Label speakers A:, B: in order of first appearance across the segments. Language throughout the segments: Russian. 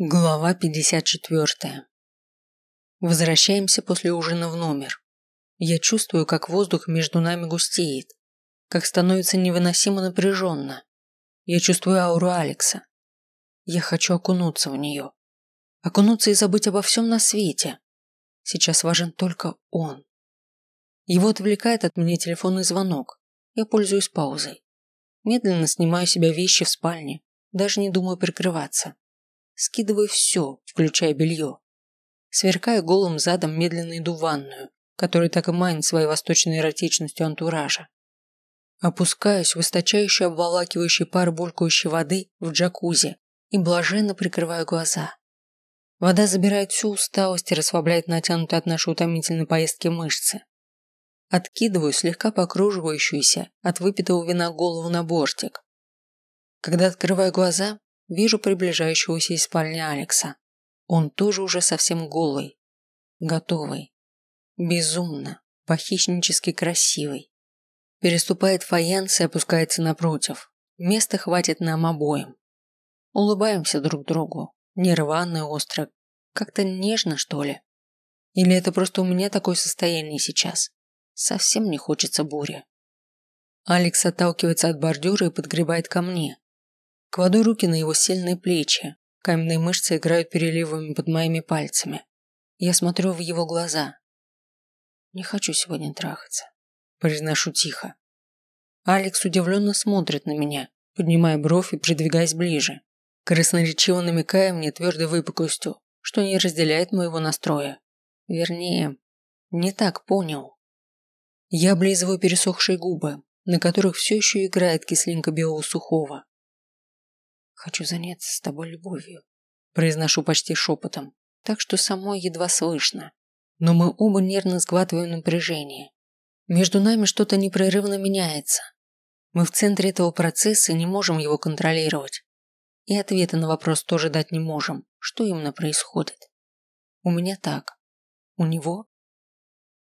A: Глава 54. Возвращаемся после ужина в номер. Я чувствую, как воздух между нами густеет, как становится невыносимо напряженно. Я чувствую ауру Алекса. Я хочу окунуться в нее. Окунуться и забыть обо всем на свете. Сейчас важен только он. Его отвлекает от меня телефонный звонок. Я пользуюсь паузой. Медленно снимаю себя вещи в спальне, даже не думаю прикрываться. Скидываю все, включая белье. Сверкая голым задом, медленно иду в ванную, которая так и манит своей восточной эротичностью антуража. Опускаюсь в источающий обволакивающий пар булькающей воды в джакузи и блаженно прикрываю глаза. Вода забирает всю усталость и расслабляет натянутые от нашей утомительной поездки мышцы. Откидываю слегка покруживающуюся от выпитого вина голову на бортик. Когда открываю глаза, Вижу приближающегося из спальни Алекса. Он тоже уже совсем голый. Готовый. Безумно, похищнически красивый. Переступает фаянс и опускается напротив. Места хватит нам обоим. Улыбаемся друг другу. Нерванно и остро. Как-то нежно, что ли? Или это просто у меня такое состояние сейчас? Совсем не хочется бури. Алекс отталкивается от бордюра и подгребает ко мне, Кладу руки на его сильные плечи. Каменные мышцы играют переливами под моими пальцами. Я смотрю в его глаза. Не хочу сегодня трахаться. Произношу тихо. Алекс удивленно смотрит на меня, поднимая бровь и придвигаясь ближе, красноречиво намекая мне твердой выпуклостью, что не разделяет моего настроя. Вернее, не так понял. Я облизываю пересохшие губы, на которых все еще играет кислинка белого сухого. Хочу заняться с тобой любовью. Произношу почти шепотом, так что самой едва слышно. Но мы оба нервно сглатываем напряжение. Между нами что-то непрерывно меняется. Мы в центре этого процесса и не можем его контролировать. И ответа на вопрос тоже дать не можем, что именно происходит. У меня так. У него?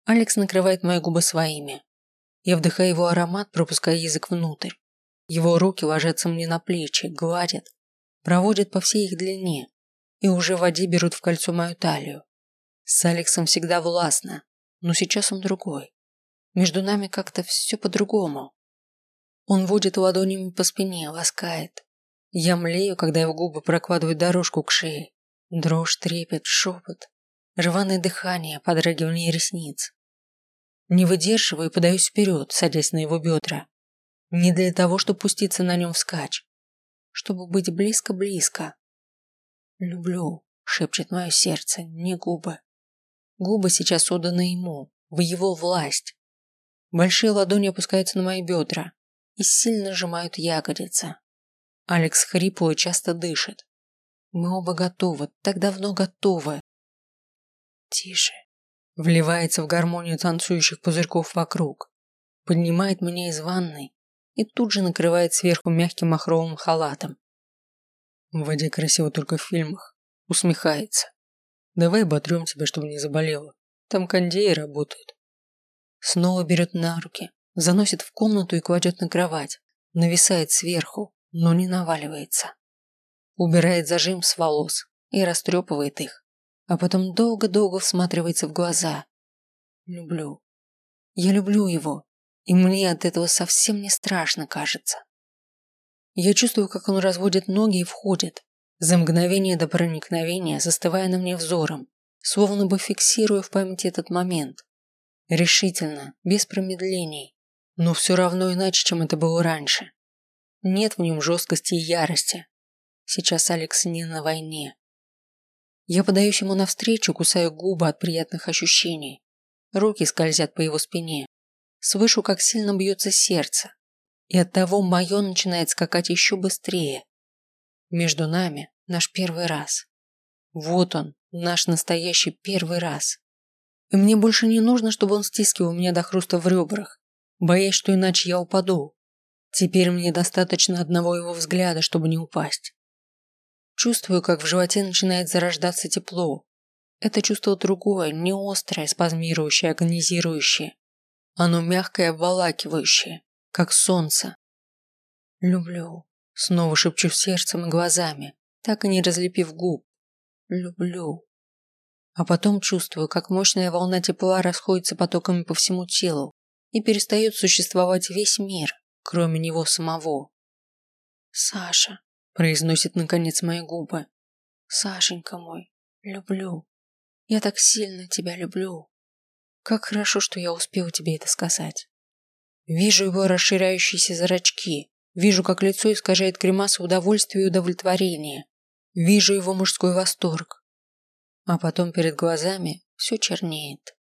A: Алекс накрывает мои губы своими. Я вдыхаю его аромат, пропуская язык внутрь. Его руки ложатся мне на плечи, гладят, проводят по всей их длине и уже в воде берут в кольцо мою талию. С Алексом всегда властно, но сейчас он другой. Между нами как-то все по-другому. Он водит ладонями по спине, ласкает. Я млею, когда его губы прокладывают дорожку к шее. Дрожь, трепет, шепот, рваное дыхание, подрагивание ресниц. Не выдерживаю и подаюсь вперед, садясь на его бедра. Не для того, чтобы пуститься на нем вскачь. Чтобы быть близко-близко. «Люблю», — шепчет мое сердце, не губы. Губы сейчас отданы ему, в его власть. Большие ладони опускаются на мои бедра и сильно сжимают ягодицы. Алекс хрипло и часто дышит. Мы оба готовы, так давно готовы. Тише. Вливается в гармонию танцующих пузырьков вокруг. Поднимает меня из ванной и тут же накрывает сверху мягким махровым халатом. В воде красиво только в фильмах. Усмехается. Давай оботрем тебя, чтобы не заболела. Там кондеи работают. Снова берет на руки, заносит в комнату и кладет на кровать. Нависает сверху, но не наваливается. Убирает зажим с волос и растрепывает их. А потом долго-долго всматривается в глаза. Люблю. Я люблю его, и мне от этого совсем не страшно, кажется. Я чувствую, как он разводит ноги и входит, за мгновение до проникновения застывая на мне взором, словно бы фиксируя в памяти этот момент. Решительно, без промедлений, но все равно иначе, чем это было раньше. Нет в нем жесткости и ярости. Сейчас Алекс не на войне. Я подаюсь ему навстречу, кусаю губы от приятных ощущений. Руки скользят по его спине, Слышу, как сильно бьется сердце. И оттого мое начинает скакать еще быстрее. Между нами наш первый раз. Вот он, наш настоящий первый раз. И мне больше не нужно, чтобы он стискивал меня до хруста в ребрах, боясь, что иначе я упаду. Теперь мне достаточно одного его взгляда, чтобы не упасть. Чувствую, как в животе начинает зарождаться тепло. Это чувство другое, не острое, спазмирующее, агонизирующее. Оно мягкое и обволакивающее, как солнце. Люблю. Снова шепчу сердцем и глазами, так и не разлепив губ, люблю. А потом чувствую, как мощная волна тепла расходится потоками по всему телу и перестает существовать весь мир, кроме него самого. «Саша», – произносит наконец мои губы, – «Сашенька мой, люблю. Я так сильно тебя люблю. Как хорошо, что я успела тебе это сказать». Вижу его расширяющиеся зрачки, вижу, как лицо искажает гримаса удовольствия и удовлетворения, вижу его мужской восторг. А потом перед глазами все чернеет.